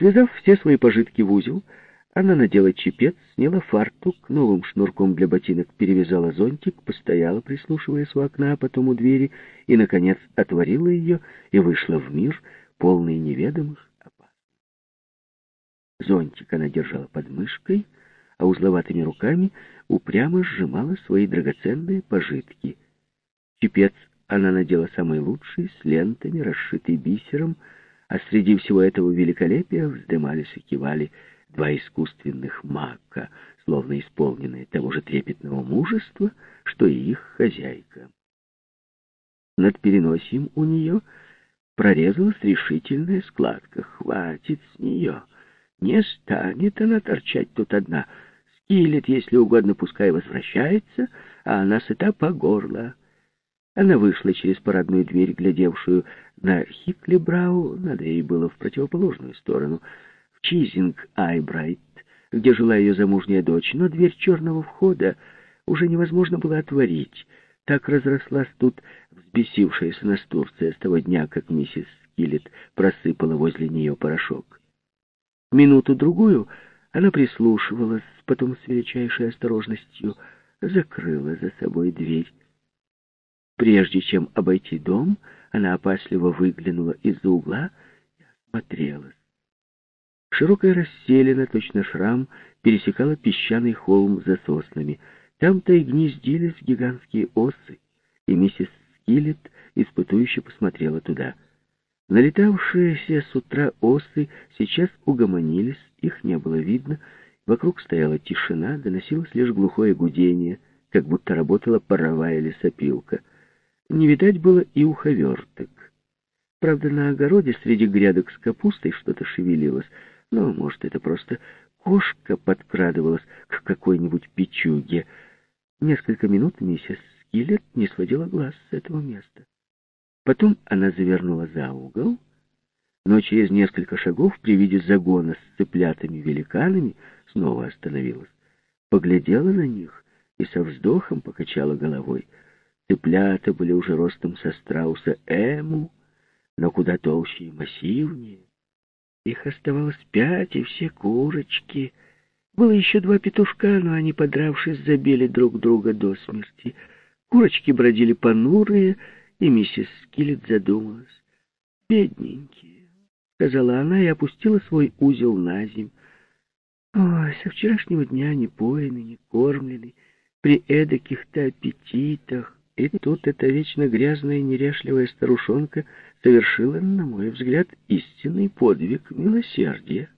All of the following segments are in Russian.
Связав все свои пожитки в узел, она надела чепец, сняла фартук, новым шнурком для ботинок перевязала зонтик, постояла, прислушиваясь у окна, а потом у двери, и, наконец, отворила ее и вышла в мир, полный неведомых опасностей. Зонтик она держала под мышкой, а узловатыми руками упрямо сжимала свои драгоценные пожитки. Чепец она надела самый лучший, с лентами, расшитый бисером, а среди всего этого великолепия вздымались и кивали два искусственных мака, словно исполненные того же трепетного мужества, что и их хозяйка. Над переносием у нее прорезалась решительная складка. Хватит с нее. Не станет она торчать тут одна. Скилет, если угодно, пускай возвращается, а она сыта по горло. Она вышла через парадную дверь, глядевшую на Хиклибрау, надо ей было в противоположную сторону, в Чизинг-Айбрайт, где жила ее замужняя дочь, но дверь черного входа уже невозможно было отворить. Так разрослась тут взбесившаяся настурция с того дня, как миссис Скиллет просыпала возле нее порошок. Минуту-другую она прислушивалась, потом с величайшей осторожностью закрыла за собой дверь. Прежде чем обойти дом, она опасливо выглянула из-за угла и осмотрелась. Широкая расселена, точно шрам, пересекала песчаный холм за соснами. Там-то и гнездились гигантские осы, и миссис Скиллет испытующе посмотрела туда. Налетавшиеся с утра осы сейчас угомонились, их не было видно, вокруг стояла тишина, доносилось лишь глухое гудение, как будто работала паровая лесопилка — не видать было и уховерток. Правда, на огороде среди грядок с капустой что-то шевелилось, но, может, это просто кошка подкрадывалась к какой-нибудь печуге. Несколько минут миссис Скиллет не сводила глаз с этого места. Потом она завернула за угол, но через несколько шагов при виде загона с цыплятами-великанами снова остановилась, поглядела на них и со вздохом покачала головой — Цыплята были уже ростом со страуса Эму, но куда толще и массивнее. Их оставалось пять, и все курочки. Было еще два петушка, но они, подравшись, забили друг друга до смерти. Курочки бродили понурые, и миссис Скиллет задумалась. «Бедненькие», — сказала она и опустила свой узел на земь. «Ой, со вчерашнего дня не поены, не кормлены, при эдаких-то аппетитах». И тут эта вечно грязная и неряшливая старушонка совершила, на мой взгляд, истинный подвиг милосердия.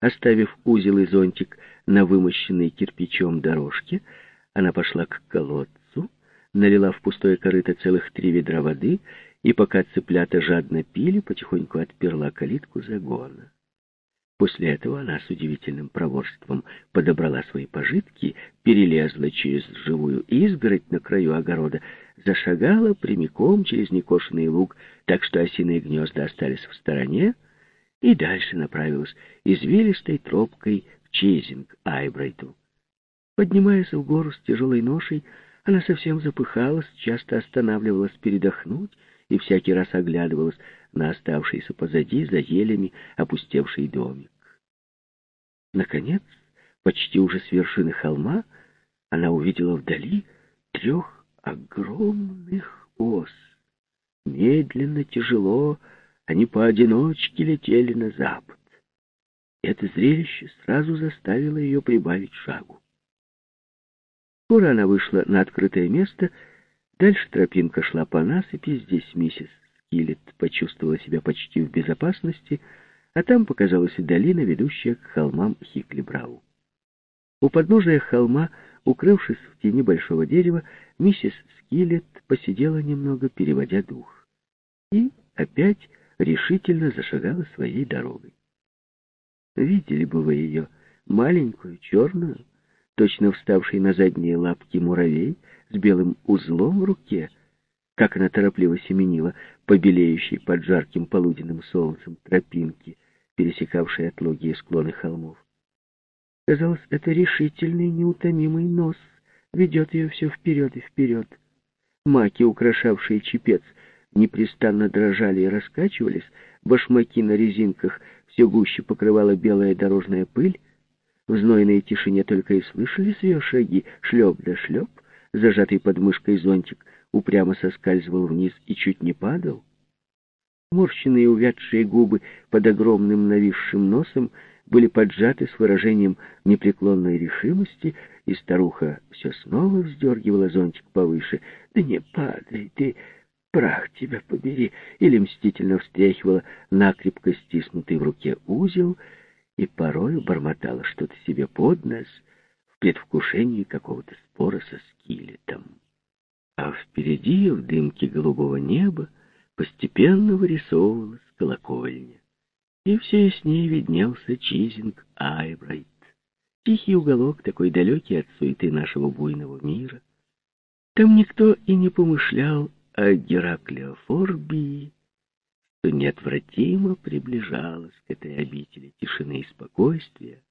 Оставив узел и зонтик на вымощенной кирпичом дорожке, она пошла к колодцу, налила в пустое корыто целых три ведра воды и, пока цыплята жадно пили, потихоньку отперла калитку загона. После этого она с удивительным проворством подобрала свои пожитки, перелезла через живую изгородь на краю огорода, зашагала прямиком через некошенный луг, так что осиные гнезда остались в стороне, и дальше направилась извилистой тропкой в Чейзинг Айбрайту. Поднимаясь в гору с тяжелой ношей, она совсем запыхалась, часто останавливалась передохнуть и всякий раз оглядывалась на оставшийся позади, за елями, опустевший домик. Наконец, почти уже с вершины холма, она увидела вдали трех огромных ос. Медленно, тяжело, они поодиночке летели на запад. Это зрелище сразу заставило ее прибавить шагу. Скоро она вышла на открытое место, дальше тропинка шла по насыпи, здесь миссис Скиллет почувствовала себя почти в безопасности, а там показалась долина, ведущая к холмам Хиклибрау. У подножия холма, укрывшись в тени большого дерева, миссис Скиллет посидела немного, переводя дух. И опять решительно зашагала своей дорогой. Видели бы вы ее, маленькую, черную, точно вставший на задние лапки муравей с белым узлом в руке, как она торопливо семенила, побелеющей под жарким полуденным солнцем тропинки, пересекавшей отлогие склоны холмов. Казалось, это решительный, неутомимый нос ведет ее все вперед и вперед. Маки, украшавшие чепец, непрестанно дрожали и раскачивались, башмаки на резинках все гуще покрывала белая дорожная пыль. В знойной тишине только и слышались ее шаги, шлеп да шлеп, зажатый под мышкой зонтик упрямо соскальзывал вниз и чуть не падал. Морщенные увядшие губы под огромным нависшим носом были поджаты с выражением непреклонной решимости, и старуха все снова вздергивала зонтик повыше. «Да не падай ты, прах тебя побери!» Или мстительно встряхивала накрепко стиснутый в руке узел и порою бормотала что-то себе под нос в предвкушении какого-то спора со скелетом. А впереди, в дымке голубого неба, постепенно вырисовывалась колокольня. И все яснее виднелся Чизинг Айбрайт. Тихий уголок, такой далекий от суеты нашего буйного мира. Там никто и не помышлял о Гераклеофорбии, что неотвратимо приближалась к этой обители тишины и спокойствия,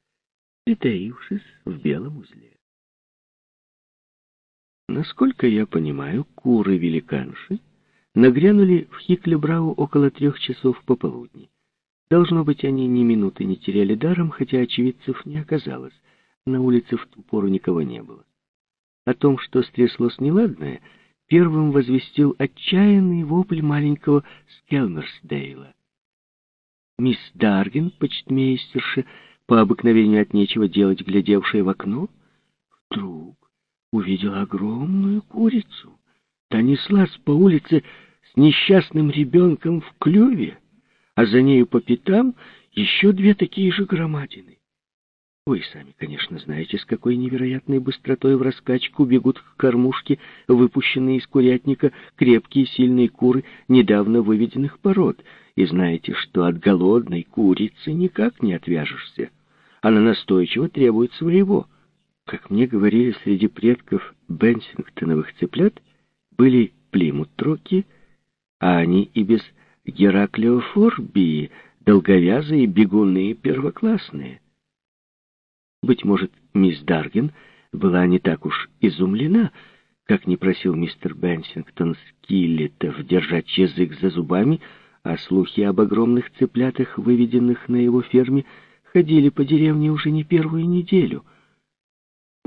притаившись в белом узле. Насколько я понимаю, куры-великанши нагрянули в Хиклебрау около трех часов пополудни. Должно быть, они ни минуты не теряли даром, хотя очевидцев не оказалось. На улице в ту пору никого не было. О том, что стряслось неладное, первым возвестил отчаянный вопль маленького Скелмерсдейла. Мисс Даргин, почтмейстерша, по обыкновению от нечего делать, глядевшая в окно, вдруг увидела огромную курицу. Та неслась по улице с несчастным ребенком в клюве, а за нею по пятам еще две такие же громадины. Вы сами, конечно, знаете, с какой невероятной быстротой в раскачку бегут к кормушке выпущенные из курятника крепкие сильные куры недавно выведенных пород, и знаете, что от голодной курицы никак не отвяжешься. Она настойчиво требует своего. Как мне говорили, среди предков Бенсингтоновых цыплят были плимут-троки, а они и без Гераклеофорбии долговязые бегуны первоклассные. Быть может, мисс Даргин была не так уж изумлена, как не просил мистер Бенсингтон Скиллетов держать язык за зубами, а слухи об огромных цыплятах, выведенных на его ферме, ходили по деревне уже не первую неделю.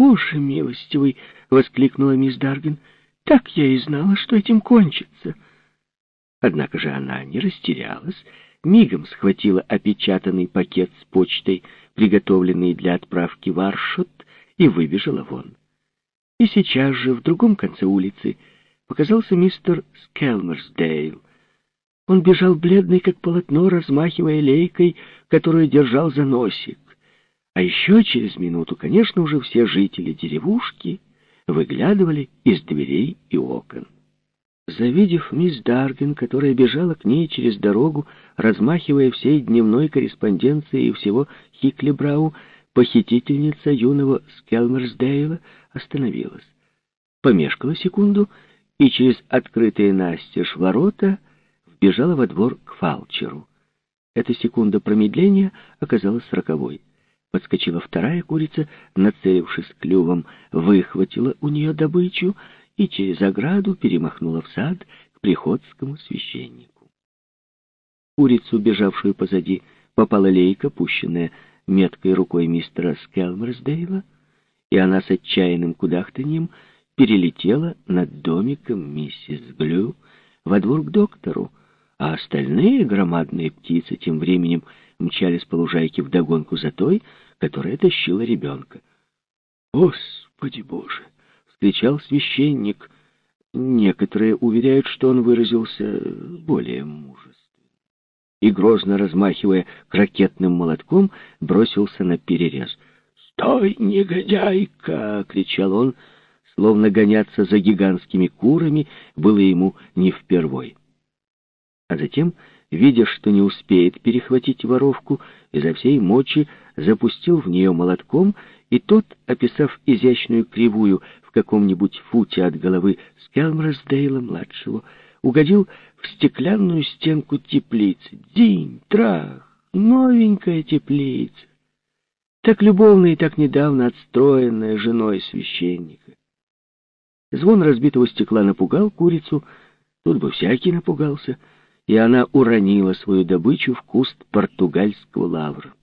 «Боже милостивый!» — воскликнула мисс Даргин. «Так я и знала, что этим кончится». Однако же она не растерялась, мигом схватила опечатанный пакет с почтой, приготовленный для отправки в Аршот, и выбежала вон. И сейчас же в другом конце улицы показался мистер Скелмерсдейл. Он бежал бледный, как полотно, размахивая лейкой, которую держал за носик. А еще через минуту, конечно, уже все жители деревушки выглядывали из дверей и окон. Завидев мисс Даргин, которая бежала к ней через дорогу, размахивая всей дневной корреспонденцией всего Хиклибрау, похитительница юного Скелмерсдейла остановилась. Помешкала секунду и через открытые настежь ворота вбежала во двор к фалчеру. Эта секунда промедления оказалась роковой. Подскочила вторая курица, нацелившись клювом, выхватила у нее добычу — и через ограду перемахнула в сад к приходскому священнику. Курицу, бежавшую позади, попала лейка, пущенная меткой рукой мистера Скелмерсдейла, и она с отчаянным кудахтаньем перелетела над домиком миссис Глю во двор к доктору, а остальные громадные птицы тем временем мчались по лужайке вдогонку за той, которая тащила ребенка. «Господи Боже!» кричал священник. Некоторые уверяют, что он выразился более мужественно. И, грозно размахивая крокетным молотком, бросился на перерез. «Стой, негодяйка!» — кричал он, словно гоняться за гигантскими курами было ему не впервой. А затем, видя, что не успеет перехватить воровку, изо всей мочи запустил в нее молотком, и тот, описав изящную кривую в каком-нибудь футе от головы Скелмресдейла-младшего, угодил в стеклянную стенку теплицы. День, трах, новенькая теплица, так любовно и так недавно отстроенная женой священника. Звон разбитого стекла напугал курицу, тут бы всякий напугался, и она уронила свою добычу в куст португальского лавра.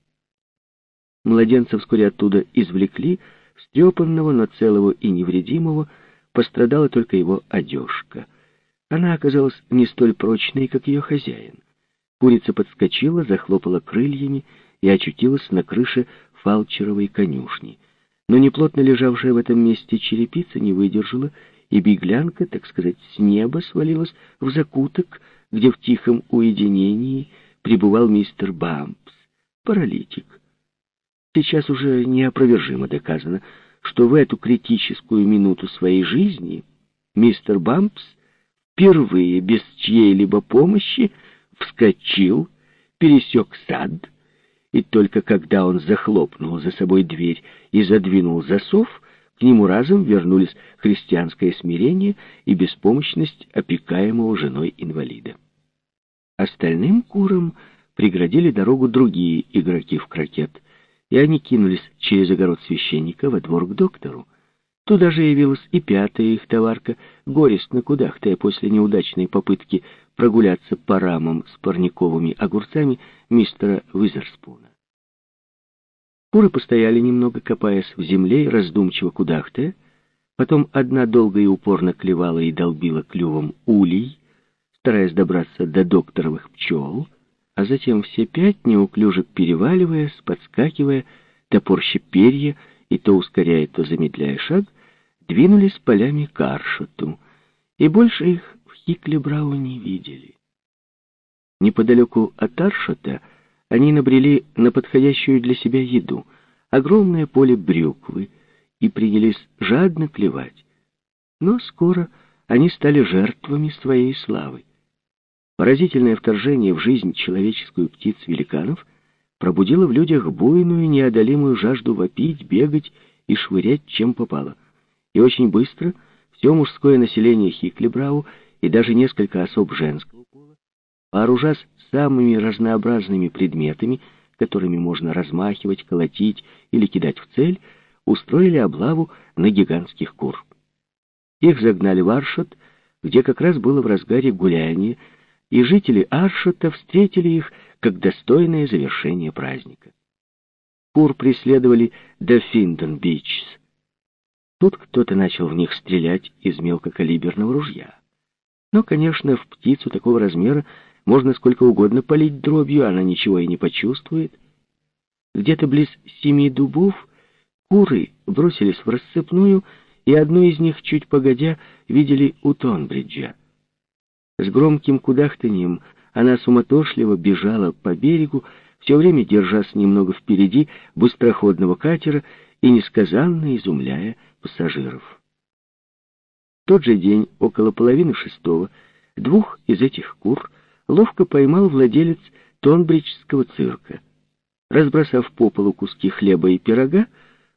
Младенца вскоре оттуда извлекли, встрепанного, но целого и невредимого, пострадала только его одежка. Она оказалась не столь прочной, как ее хозяин. Курица подскочила, захлопала крыльями и очутилась на крыше фалчеровой конюшни. Но неплотно лежавшая в этом месте черепица не выдержала, и беглянка, так сказать, с неба свалилась в закуток, где в тихом уединении пребывал мистер Бампс, паралитик. Сейчас уже неопровержимо доказано, что в эту критическую минуту своей жизни мистер Бампс впервые без чьей-либо помощи вскочил, пересек сад, и только когда он захлопнул за собой дверь и задвинул засов, к нему разом вернулись христианское смирение и беспомощность опекаемого женой инвалида. Остальным курам преградили дорогу другие игроки в крокет, и они кинулись через огород священника во двор к доктору. Туда же явилась и пятая их товарка, горестно кудахтая после неудачной попытки прогуляться по рамам с парниковыми огурцами мистера Визерспуна. Куры постояли немного, копаясь в земле и раздумчиво кудахтая, потом одна долго и упорно клевала и долбила клювом улей, стараясь добраться до докторовых пчел, а затем все пять, неуклюже переваливаясь, подскакивая, топорща перья и то ускоряя, то замедляя шаг, двинулись полями к Аршоту, и больше их в Хиклебрау не видели. Неподалеку от Аршота они набрели на подходящую для себя еду, огромное поле брюквы, и принялись жадно клевать. Но скоро они стали жертвами своей славы. Поразительное вторжение в жизнь человеческую птиц-великанов пробудило в людях буйную, неодолимую жажду вопить, бегать и швырять, чем попало — и очень быстро все мужское население Хиклибрау и даже несколько особ женского вооружась самыми разнообразными предметами, которыми можно размахивать, колотить или кидать в цель, устроили облаву на гигантских кур. Их загнали в Аршот, где как раз было в разгаре гуляние, и жители Аршота встретили их как достойное завершение праздника. Кур преследовали до Финден-Бичс, Тут кто-то начал в них стрелять из мелкокалиберного ружья. Но, конечно, в птицу такого размера можно сколько угодно полить дробью, она ничего и не почувствует. Где-то близ семи дубов куры бросились в рассыпную, и одну из них, чуть погодя, видели у Тонбриджа. С громким кудахтаньем она суматошливо бежала по берегу, все время держась немного впереди быстроходного катера и несказанно изумляя пассажиров. В тот же день, около половины шестого, двух из этих кур ловко поймал владелец Тонбриджского цирка. Разбросав по полу куски хлеба и пирога,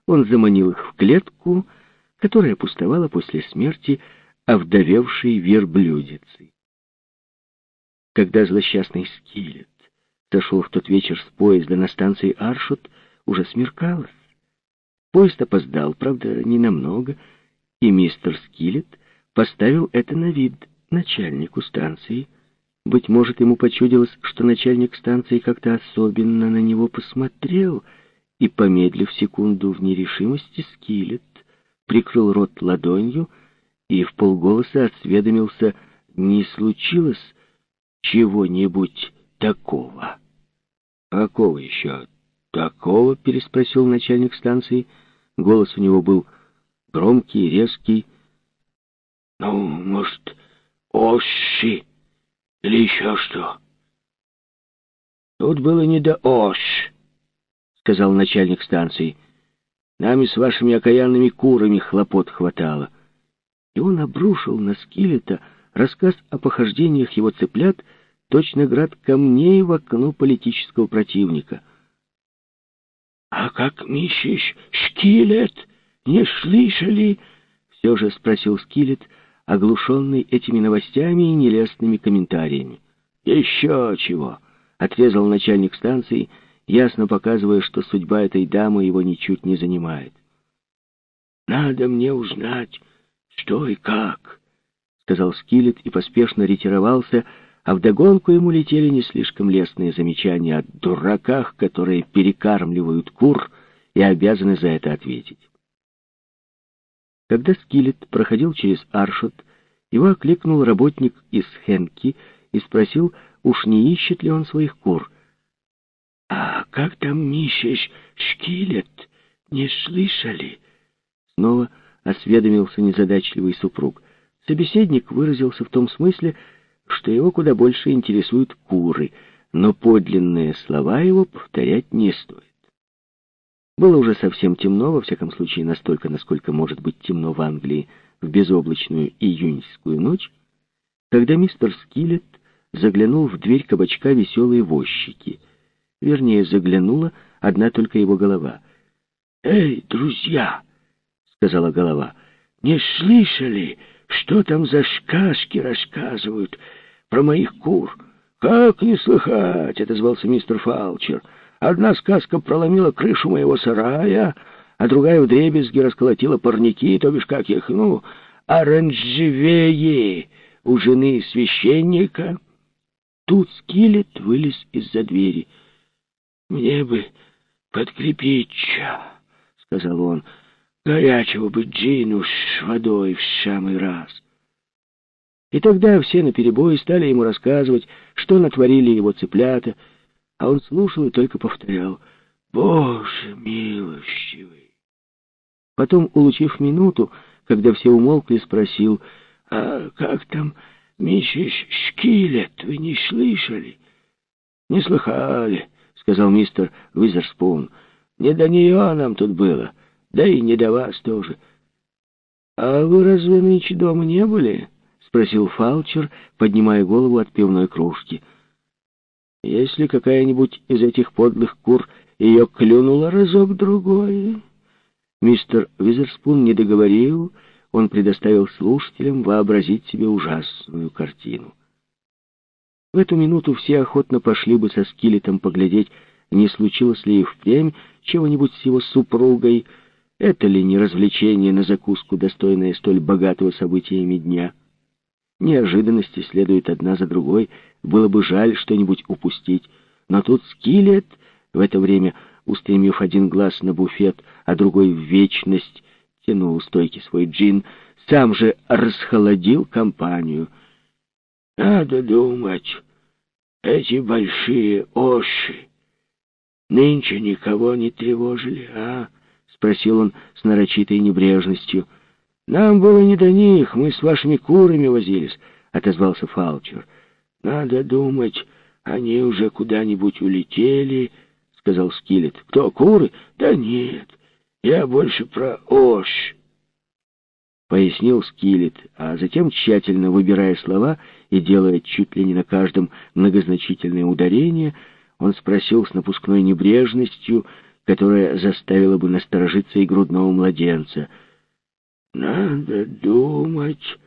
он заманил их в клетку, которая пустовала после смерти овдовевшей верблюдицы. Когда злосчастный скелет сошел в тот вечер с поезда на станции Аршут, уже смеркалось. Поезд опоздал, правда, ненамного, и мистер Скиллет поставил это на вид начальнику станции. Быть может, ему почудилось, что начальник станции как-то особенно на него посмотрел, и, помедлив секунду в нерешимости, Скиллет прикрыл рот ладонью и в полголоса осведомился, не случилось чего-нибудь такого. «Какого еще такого?» — переспросил начальник станции — Голос у него был громкий, резкий. «Ну, может, Оши или еще что?» «Тут было не до Ош», — сказал начальник станции. «Нами с вашими окаянными курами хлопот хватало». И он обрушил на Скелета рассказ о похождениях его цыплят, точно град камней в окно политического противника — «А как миссис Скилет? Не слышали?» Все же спросил Скилет, оглушенный этими новостями и нелестными комментариями. «Еще чего!» — отрезал начальник станции, ясно показывая, что судьба этой дамы его ничуть не занимает. «Надо мне узнать, что и как», — сказал Скилет и поспешно ретировался, а вдогонку ему летели не слишком лестные замечания о дураках, которые перекармливают кур и обязаны за это ответить. Когда Скиллет проходил через Аршот, его окликнул работник из Хенки и спросил, уж не ищет ли он своих кур. «А как там миссис Шкилет? Не слышали?» Снова осведомился незадачливый супруг. Собеседник выразился в том смысле, что его куда больше интересуют куры, но подлинные слова его повторять не стоит. Было уже совсем темно, во всяком случае настолько, насколько может быть темно в Англии в безоблачную июньскую ночь, когда мистер Скиллет заглянул в дверь кабачка веселые возчики. Вернее, заглянула одна только его голова. «Эй, друзья!» — сказала голова. «Не слышали, что там за сказки рассказывают про моих кур?» «Как не слыхать?» — отозвался мистер Фалчер. «Одна сказка проломила крышу моего сарая, а другая вдребезги расколотила парники, то бишь как их, ну, оранжевее у жены священника». Тут Скиллет вылез из-за двери. «Мне бы подкрепить, — сказал он, — горячего бы джину с водой в самый раз». И тогда все наперебой стали ему рассказывать, что натворили его цыплята, а он слушал и только повторял «Боже милостивый!». Потом, улучив минуту, когда все умолкли, спросил «А как там «Миссис Шкилет, вы не слышали?» «Не слыхали», — сказал мистер Уизерспун. «Не до нее нам тут было, да и не до вас тоже». «А вы разве нынче дома не были?» — спросил Фалчер, поднимая голову от пивной кружки. «Если какая-нибудь из этих подлых кур ее клюнула разок-другой...» Мистер Визерспун не договорил, — он предоставил слушателям вообразить себе ужасную картину. В эту минуту все охотно пошли бы со скелетом поглядеть, не случилось ли и впрямь чего-нибудь с его супругой, это ли не развлечение на закуску, достойное столь богатого событиями дня. Неожиданности следуют одна за другой, было бы жаль что-нибудь упустить, но тут скелет, в это время устремив один глаз на буфет, а другой в вечность, тянул у стойки свой джин, сам же расхолодил компанию. Надо думать, эти большие оши нынче никого не тревожили, а? — спросил он с нарочитой небрежностью. — Нам было не до них, мы с вашими курами возились, — отозвался Фалчер. — Надо думать, они уже куда-нибудь улетели, — сказал Скиллет. — Кто, куры? Да нет, я больше про Ош, пояснил Скиллет, а затем, тщательно выбирая слова и делая чуть ли не на каждом многозначительное ударение, он спросил с напускной небрежностью, которая заставила бы насторожиться и грудного младенца. «Надо думать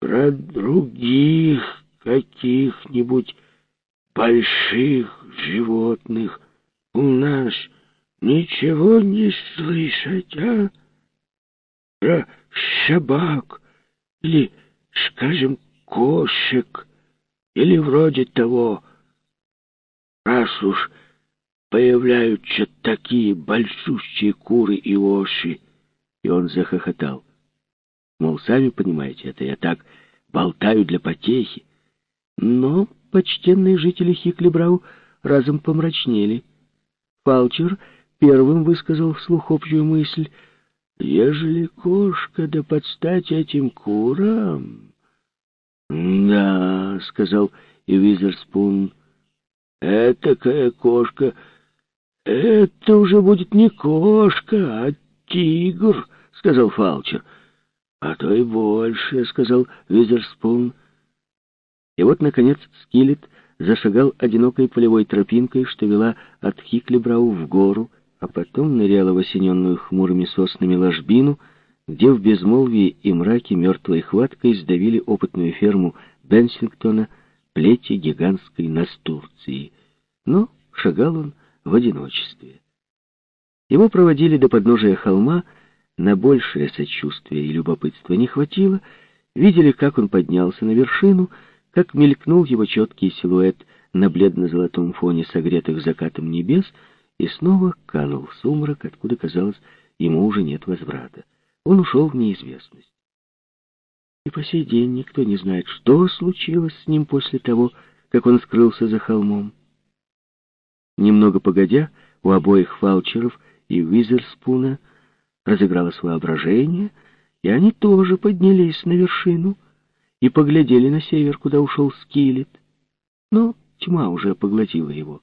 про других каких-нибудь больших животных. У нас ничего не слышать, а? Про собак или, скажем, кошек или вроде того. Раз уж появляются такие большущие куры и оши, и он захохотал. Мол, сами понимаете, это я так болтаю для потехи. Но почтенные жители Хиклибрау разом помрачнели. Палчер первым высказал вслух общую мысль. «Ежели кошка да подстать этим курам...» «Да», — сказал и Визерспун, — «этакая кошка... Это уже будет не кошка, а тигр», — сказал Фалчер. «А то и больше», — сказал Визерспун. И вот, наконец, Скиллет зашагал одинокой полевой тропинкой, что вела от Хиклибрау в гору, а потом ныряла в осененную хмурыми соснами ложбину, где в безмолвии и мраке мертвой хваткой сдавили опытную ферму Бенсингтона плети гигантской настурции. Но шагал он в одиночестве. Его проводили до подножия холма, на большее сочувствие и любопытство не хватило, видели, как он поднялся на вершину, как мелькнул его четкий силуэт на бледно-золотом фоне согретых закатом небес и снова канул в сумрак, откуда, казалось, ему уже нет возврата. Он ушел в неизвестность. И по сей день никто не знает, что случилось с ним после того, как он скрылся за холмом. Немного погодя, у обоих фалчеров и Визерспуна разыгралось воображение, и они тоже поднялись на вершину и поглядели на север, куда ушел Скилет. Но тьма уже поглотила его.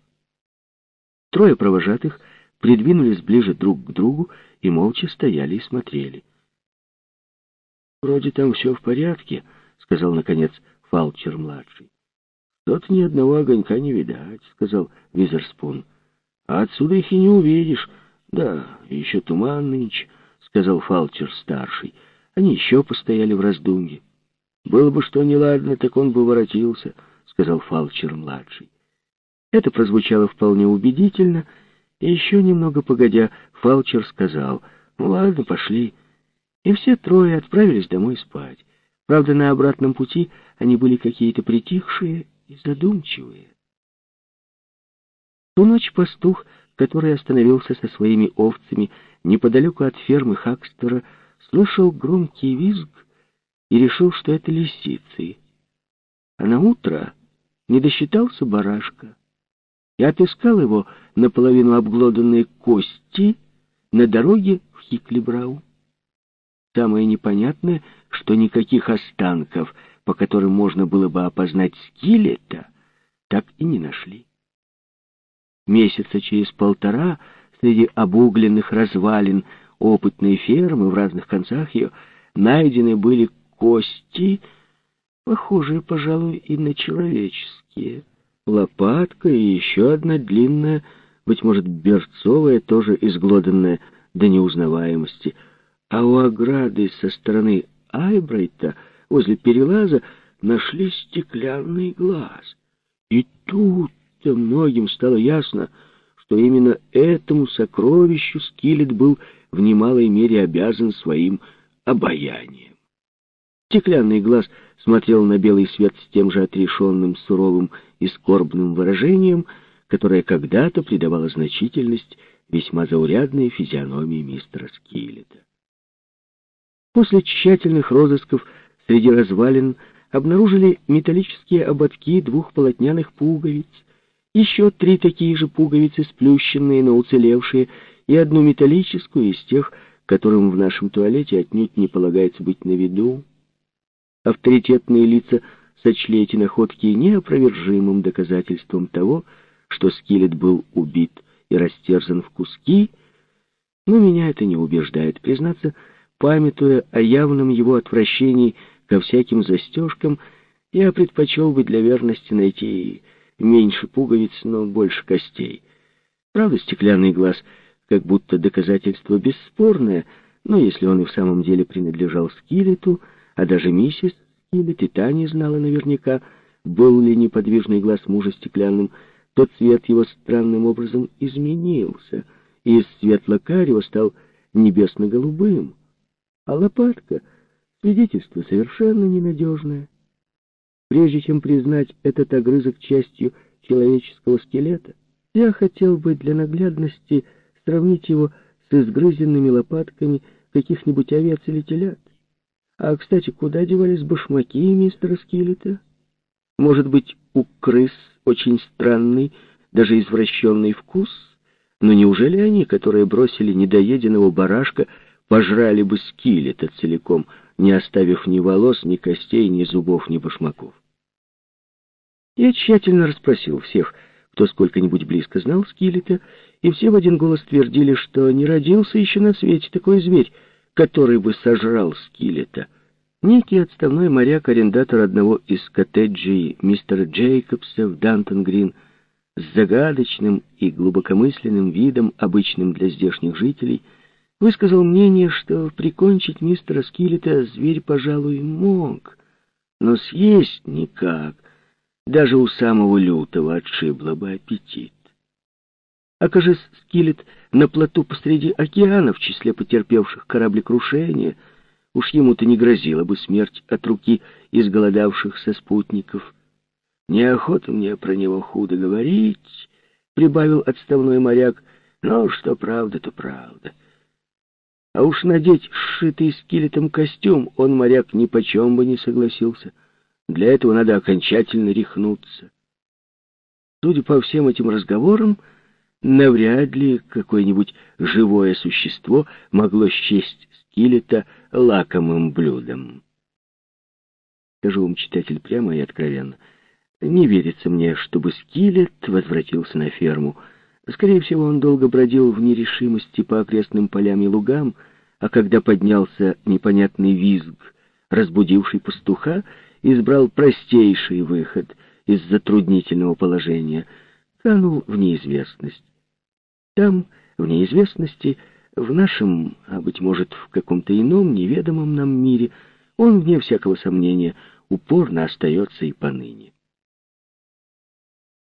Трое провожатых придвинулись ближе друг к другу и молча стояли и смотрели. «Вроде там все в порядке», — сказал, наконец, Фалчер-младший. «Тут ни одного огонька не видать», — сказал Визерспун. «А отсюда их и не увидишь. Да, еще туман нынче», — сказал Фалчер-старший. Они еще постояли в раздумье. «Было бы что неладно, так он бы воротился», — сказал Фалчер-младший. Это прозвучало вполне убедительно, и еще немного погодя, Фалчер сказал, «Ну ладно, пошли». И все трое отправились домой спать. Правда, на обратном пути они были какие-то притихшие и задумчивые. Ту ночь пастух, который остановился со своими овцами неподалеку от фермы Хакстера, слышал громкий визг и решил, что это лисицы. А на утро не досчитался барашка и отыскал его наполовину обглоданные кости на дороге в Хиклибрау. Самое непонятное, что никаких останков, по которым можно было бы опознать скелета, так и не нашли. Месяца через полтора среди обугленных развалин опытной фермы в разных концах ее найдены были кости, похожие, пожалуй, и на человеческие. Лопатка и еще одна длинная, быть может, берцовая, тоже изглоданная до неузнаваемости. А у ограды со стороны Айбрайта возле перелаза нашли стеклянный глаз. И тут-то многим стало ясно, что именно этому сокровищу Скиллет был в немалой мере обязан своим обаянием. Стеклянный глаз смотрел на белый свет с тем же отрешенным, суровым и скорбным выражением, которое когда-то придавало значительность весьма заурядной физиономии мистера Скиллета. После тщательных розысков среди развалин обнаружили металлические ободки двух полотняных пуговиц, еще три такие же пуговицы, сплющенные, но уцелевшие, и одну металлическую из тех, которым в нашем туалете отнюдь не полагается быть на виду. Авторитетные лица сочли эти находки неопровержимым доказательством того, что Скиллет был убит и растерзан в куски, но меня это не убеждает. Признаться, памятуя о явном его отвращении ко всяким застежкам, я предпочел бы для верности найти меньше пуговиц, но больше костей. Правда, стеклянный глаз как будто доказательство бесспорное, но если он и в самом деле принадлежал Скиллету, а даже миссис Скиллет и та не знала наверняка, был ли неподвижный глаз мужа стеклянным, то цвет его странным образом изменился, и из светло-карего стал небесно-голубым. А лопатка — свидетельство совершенно ненадежное. Прежде чем признать этот огрызок частью человеческого скелета, я хотел бы для наглядности сравнить его с изгрызенными лопатками каких-нибудь овец или телят. А, кстати, куда девались башмаки мистера Скиллета? Может быть, у крыс очень странный, даже извращенный вкус? Но неужели они, которые бросили недоеденного барашка, пожрали бы Скиллета целиком, не оставив ни волос, ни костей, ни зубов, ни башмаков? Я тщательно расспросил всех, кто сколько-нибудь близко знал Скиллета, и все в один голос твердили, что не родился еще на свете такой зверь, который бы сожрал Скиллета. Некий отставной моряк-арендатор одного из коттеджей мистера Джейкобса в Дантон-Грин с загадочным и глубокомысленным видом, обычным для здешних жителей, высказал мнение, что прикончить мистера Скиллета зверь, пожалуй, мог, но съесть никак, даже у самого лютого отшибло бы аппетит. Окажись Скиллет на плоту посреди океана в числе потерпевших кораблекрушения, уж ему-то не грозила бы смерть от руки изголодавшихся спутников — Неохота мне про него худо говорить, — прибавил отставной моряк. Но что правда, то правда. А уж надеть сшитый скелетом костюм он, моряк, ни почем бы не согласился. Для этого надо окончательно рехнуться. Судя по всем этим разговорам, навряд ли какое-нибудь живое существо могло счесть скелета лакомым блюдом. Скажу вам, читатель, прямо и откровенно, не верится мне, чтобы скелет возвратился на ферму. Скорее всего, он долго бродил в нерешимости по окрестным полям и лугам, а когда поднялся непонятный визг, разбудивший пастуха, избрал простейший выход из затруднительного положения, канул в неизвестность. Там, в неизвестности, в нашем, а, быть может, в каком-то ином, неведомом нам мире, он, вне всякого сомнения, упорно остается и поныне.